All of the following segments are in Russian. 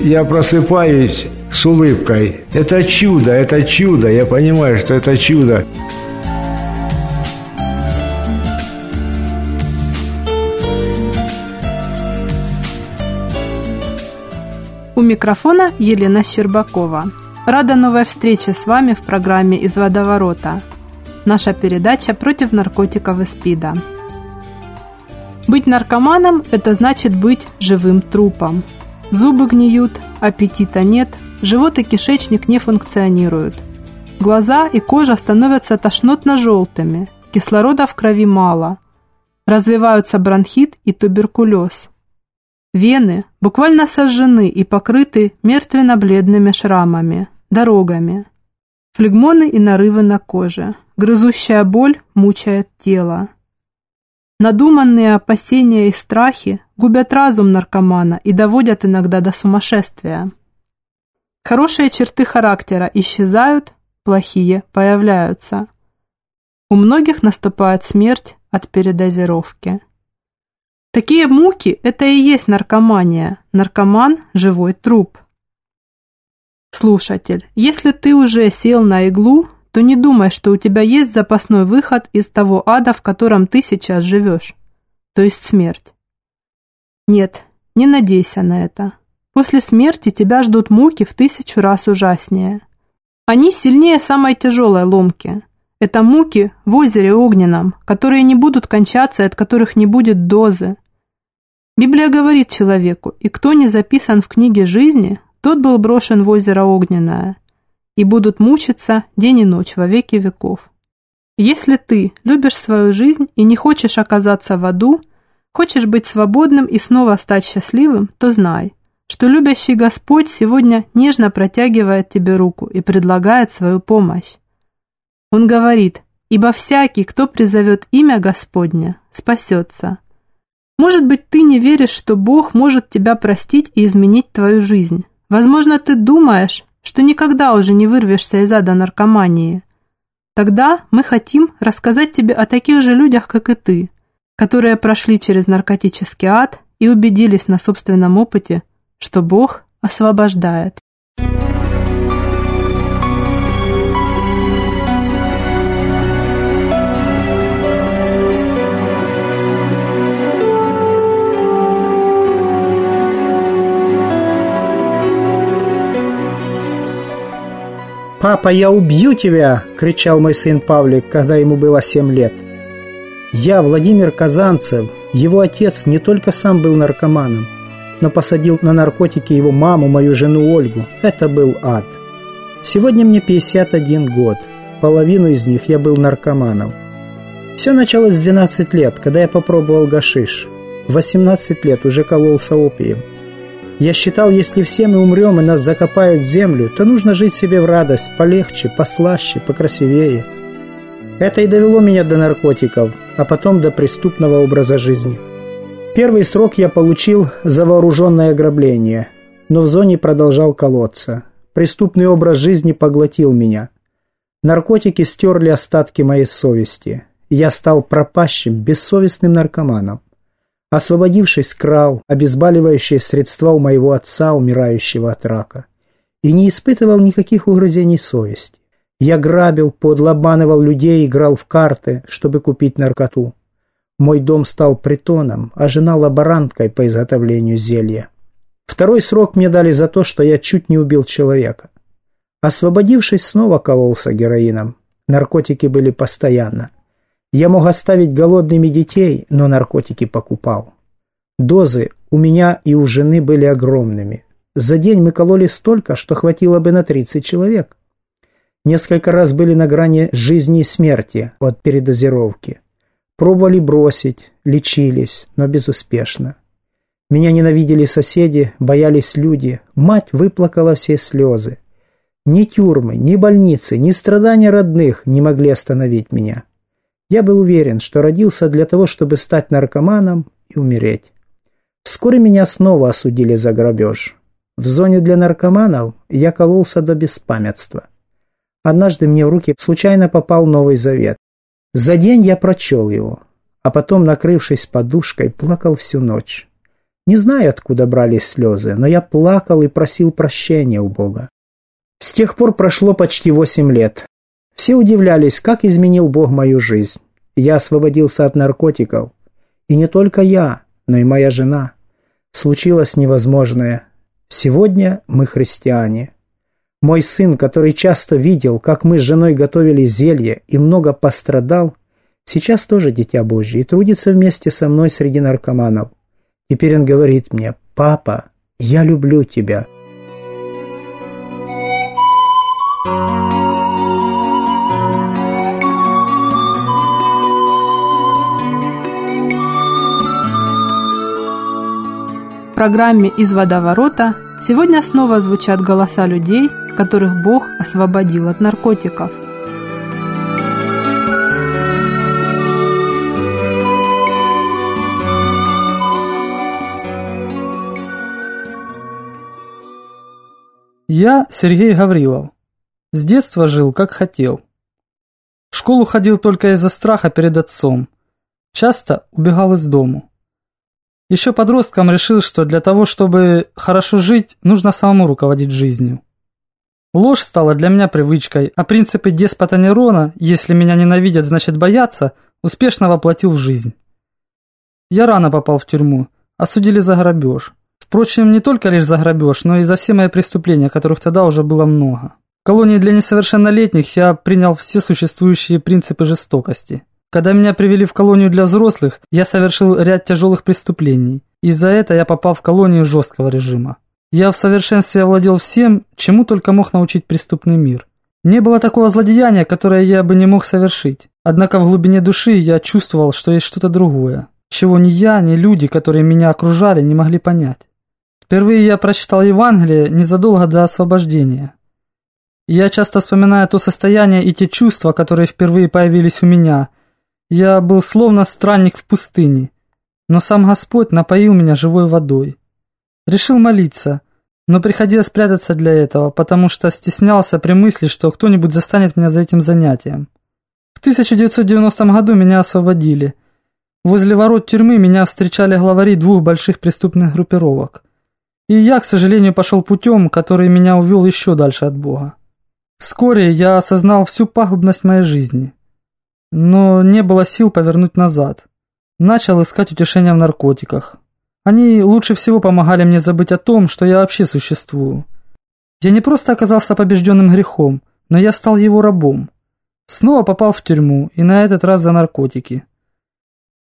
Я просыпаюсь с улыбкой. Это чудо, это чудо. Я понимаю, что это чудо. У микрофона Елена Щербакова. Рада новой встрече с вами в программе «Из водоворота». Наша передача против наркотиков и СПИДа. Быть наркоманом – это значит быть живым трупом. Зубы гниют, аппетита нет, живот и кишечник не функционируют. Глаза и кожа становятся тошнотно-желтыми, кислорода в крови мало. Развиваются бронхит и туберкулез – Вены буквально сожжены и покрыты мертвенно-бледными шрамами, дорогами. Флегмоны и нарывы на коже. Грызущая боль мучает тело. Надуманные опасения и страхи губят разум наркомана и доводят иногда до сумасшествия. Хорошие черты характера исчезают, плохие появляются. У многих наступает смерть от передозировки. Такие муки – это и есть наркомания. Наркоман – живой труп. Слушатель, если ты уже сел на иглу, то не думай, что у тебя есть запасной выход из того ада, в котором ты сейчас живешь, то есть смерть. Нет, не надейся на это. После смерти тебя ждут муки в тысячу раз ужаснее. Они сильнее самой тяжелой ломки. Это муки в озере огненном, которые не будут кончаться и от которых не будет дозы. Библия говорит человеку, и кто не записан в книге жизни, тот был брошен в озеро огненное, и будут мучиться день и ночь во веки веков. Если ты любишь свою жизнь и не хочешь оказаться в аду, хочешь быть свободным и снова стать счастливым, то знай, что любящий Господь сегодня нежно протягивает тебе руку и предлагает свою помощь. Он говорит, «Ибо всякий, кто призовет имя Господня, спасется». Может быть, ты не веришь, что Бог может тебя простить и изменить твою жизнь. Возможно, ты думаешь, что никогда уже не вырвешься из ада наркомании. Тогда мы хотим рассказать тебе о таких же людях, как и ты, которые прошли через наркотический ад и убедились на собственном опыте, что Бог освобождает. «Папа, я убью тебя!» – кричал мой сын Павлик, когда ему было семь лет. Я, Владимир Казанцев, его отец не только сам был наркоманом, но посадил на наркотики его маму, мою жену Ольгу. Это был ад. Сегодня мне 51 год. Половину из них я был наркоманом. Все началось в 12 лет, когда я попробовал гашиш. В 18 лет уже кололся опием. Я считал, если все мы умрем и нас закопают в землю, то нужно жить себе в радость, полегче, послаще, покрасивее. Это и довело меня до наркотиков, а потом до преступного образа жизни. Первый срок я получил за вооруженное ограбление, но в зоне продолжал колоться. Преступный образ жизни поглотил меня. Наркотики стерли остатки моей совести. Я стал пропащим, бессовестным наркоманом. Освободившись, крал обезболивающие средства у моего отца, умирающего от рака, и не испытывал никаких угрызений совести. Я грабил, подло обманывал людей, играл в карты, чтобы купить наркоту. Мой дом стал притоном, а жена лаборанткой по изготовлению зелья. Второй срок мне дали за то, что я чуть не убил человека. Освободившись, снова кололся героином. Наркотики были постоянно. Я мог оставить голодными детей, но наркотики покупал. Дозы у меня и у жены были огромными. За день мы кололи столько, что хватило бы на 30 человек. Несколько раз были на грани жизни и смерти от передозировки. Пробовали бросить, лечились, но безуспешно. Меня ненавидели соседи, боялись люди. Мать выплакала все слезы. Ни тюрьмы, ни больницы, ни страдания родных не могли остановить меня. Я был уверен, что родился для того, чтобы стать наркоманом и умереть. Вскоре меня снова осудили за грабеж. В зоне для наркоманов я кололся до беспамятства. Однажды мне в руки случайно попал Новый Завет. За день я прочел его, а потом, накрывшись подушкой, плакал всю ночь. Не знаю, откуда брались слезы, но я плакал и просил прощения у Бога. С тех пор прошло почти восемь лет. Все удивлялись, как изменил Бог мою жизнь. Я освободился от наркотиков. И не только я, но и моя жена. Случилось невозможное. Сегодня мы христиане. Мой сын, который часто видел, как мы с женой готовили зелье и много пострадал, сейчас тоже дитя Божье и трудится вместе со мной среди наркоманов. Теперь он говорит мне, «Папа, я люблю тебя». В программе «Из водоворота» сегодня снова звучат голоса людей, которых Бог освободил от наркотиков. Я Сергей Гаврилов. С детства жил, как хотел. В школу ходил только из-за страха перед отцом. Часто убегал из дому. Еще подростком решил, что для того, чтобы хорошо жить, нужно самому руководить жизнью. Ложь стала для меня привычкой, а принципы деспота Нерона «если меня ненавидят, значит боятся» успешно воплотил в жизнь. Я рано попал в тюрьму, осудили за грабеж. Впрочем, не только лишь за грабеж, но и за все мои преступления, которых тогда уже было много. В колонии для несовершеннолетних я принял все существующие принципы жестокости. Когда меня привели в колонию для взрослых, я совершил ряд тяжелых преступлений. Из-за этого я попал в колонию жесткого режима. Я в совершенстве овладел всем, чему только мог научить преступный мир. Не было такого злодеяния, которое я бы не мог совершить. Однако в глубине души я чувствовал, что есть что-то другое, чего ни я, ни люди, которые меня окружали, не могли понять. Впервые я прочитал Евангелие незадолго до освобождения. Я часто вспоминаю то состояние и те чувства, которые впервые появились у меня. Я был словно странник в пустыне, но сам Господь напоил меня живой водой. Решил молиться, но приходилось прятаться для этого, потому что стеснялся при мысли, что кто-нибудь застанет меня за этим занятием. В 1990 году меня освободили. Возле ворот тюрьмы меня встречали главари двух больших преступных группировок. И я, к сожалению, пошел путем, который меня увел еще дальше от Бога. Вскоре я осознал всю пагубность моей жизни, но не было сил повернуть назад. Начал искать утешения в наркотиках. Они лучше всего помогали мне забыть о том, что я вообще существую. Я не просто оказался побежденным грехом, но я стал его рабом. Снова попал в тюрьму, и на этот раз за наркотики.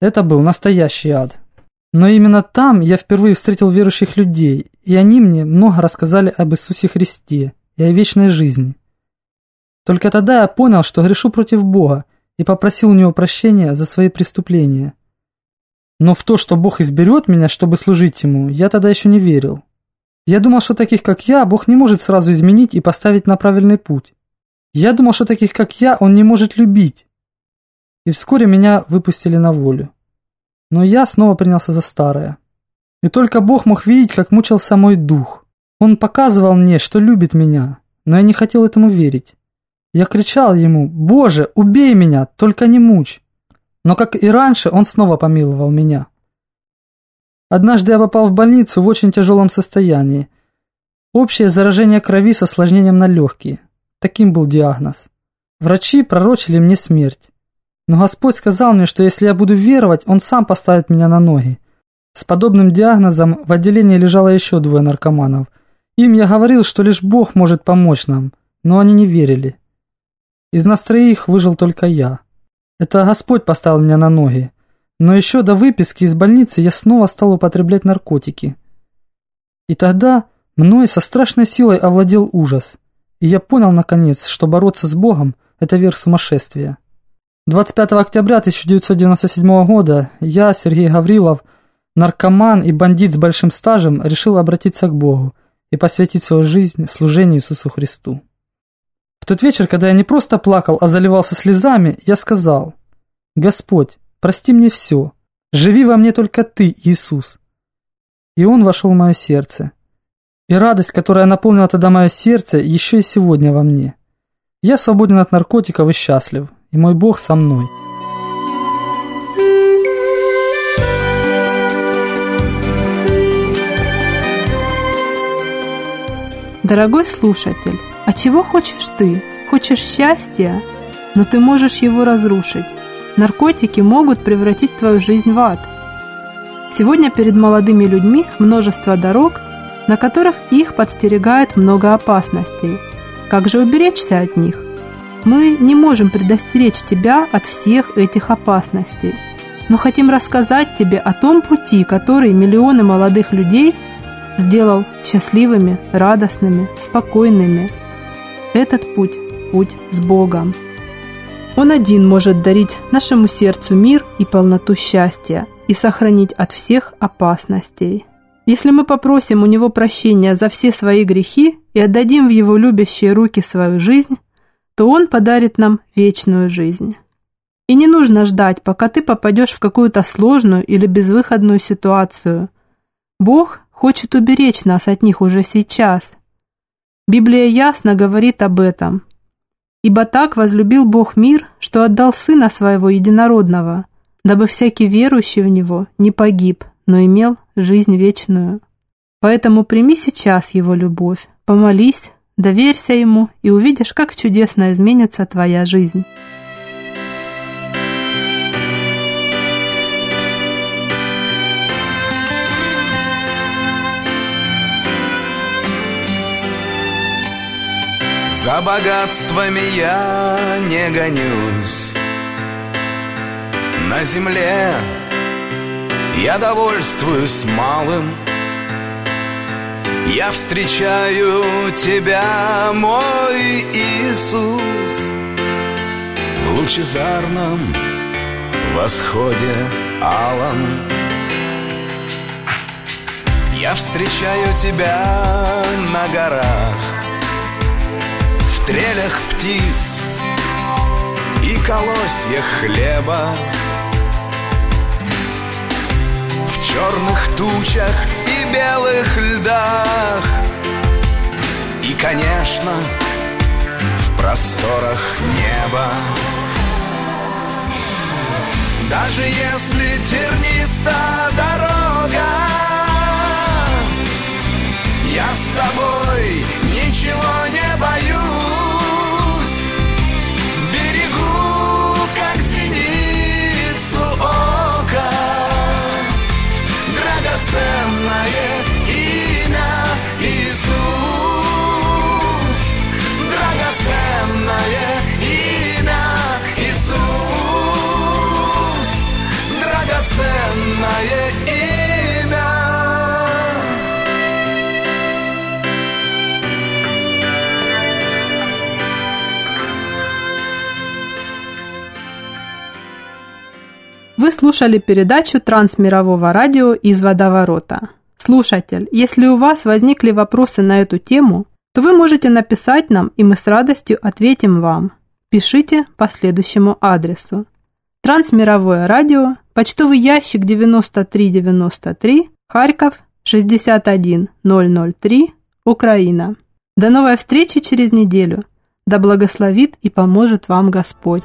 Это был настоящий ад. Но именно там я впервые встретил верующих людей, и они мне много рассказали об Иисусе Христе и о вечной жизни. Только тогда я понял, что грешу против Бога, и попросил у него прощения за свои преступления. Но в то, что Бог изберет меня, чтобы служить Ему, я тогда еще не верил. Я думал, что таких, как я, Бог не может сразу изменить и поставить на правильный путь. Я думал, что таких, как я, Он не может любить. И вскоре меня выпустили на волю. Но я снова принялся за старое. И только Бог мог видеть, как мучился мой дух. Он показывал мне, что любит меня, но я не хотел этому верить. Я кричал ему, «Боже, убей меня, только не мучь!» Но, как и раньше, он снова помиловал меня. Однажды я попал в больницу в очень тяжелом состоянии. Общее заражение крови с осложнением на легкие. Таким был диагноз. Врачи пророчили мне смерть. Но Господь сказал мне, что если я буду веровать, Он сам поставит меня на ноги. С подобным диагнозом в отделении лежало еще двое наркоманов. Им я говорил, что лишь Бог может помочь нам, но они не верили. Из нас троих выжил только я. Это Господь поставил меня на ноги. Но еще до выписки из больницы я снова стал употреблять наркотики. И тогда мной со страшной силой овладел ужас. И я понял, наконец, что бороться с Богом – это верх сумасшествия. 25 октября 1997 года я, Сергей Гаврилов, наркоман и бандит с большим стажем, решил обратиться к Богу и посвятить свою жизнь служению Иисусу Христу. Тот вечер, когда я не просто плакал, а заливался слезами, я сказал, «Господь, прости мне все, живи во мне только Ты, Иисус». И Он вошел в мое сердце. И радость, которая наполнила тогда мое сердце, еще и сегодня во мне. Я свободен от наркотиков и счастлив, и мой Бог со мной. Дорогой слушатель, а чего хочешь ты? Хочешь счастья? Но ты можешь его разрушить. Наркотики могут превратить твою жизнь в ад. Сегодня перед молодыми людьми множество дорог, на которых их подстерегает много опасностей. Как же уберечься от них? Мы не можем предостеречь тебя от всех этих опасностей, но хотим рассказать тебе о том пути, который миллионы молодых людей – сделал счастливыми, радостными, спокойными. Этот путь – путь с Богом. Он один может дарить нашему сердцу мир и полноту счастья и сохранить от всех опасностей. Если мы попросим у Него прощения за все свои грехи и отдадим в Его любящие руки свою жизнь, то Он подарит нам вечную жизнь. И не нужно ждать, пока ты попадешь в какую-то сложную или безвыходную ситуацию. Бог хочет уберечь нас от них уже сейчас. Библия ясно говорит об этом. «Ибо так возлюбил Бог мир, что отдал Сына Своего Единородного, дабы всякий верующий в Него не погиб, но имел жизнь вечную. Поэтому прими сейчас Его любовь, помолись, доверься Ему и увидишь, как чудесно изменится твоя жизнь». За богатствами я не гонюсь. На земле я довольствуюсь малым. Я встречаю тебя, мой Иисус В лучезарном восходе алом. Я встречаю тебя на горах трелях птиц и колосьях хлеба. В черных тучах и белых льдах. И, конечно, в просторах неба. Даже если терниста дорога Я с тобой ничего не боюсь Вы слушали передачу Трансмирового радио из водоворота. Слушатель, если у вас возникли вопросы на эту тему, то вы можете написать нам, и мы с радостью ответим вам. Пишите по следующему адресу. Трансмировое радио, почтовый ящик 9393, Харьков 61003, Украина. До новой встречи через неделю. Да благословит и поможет вам Господь.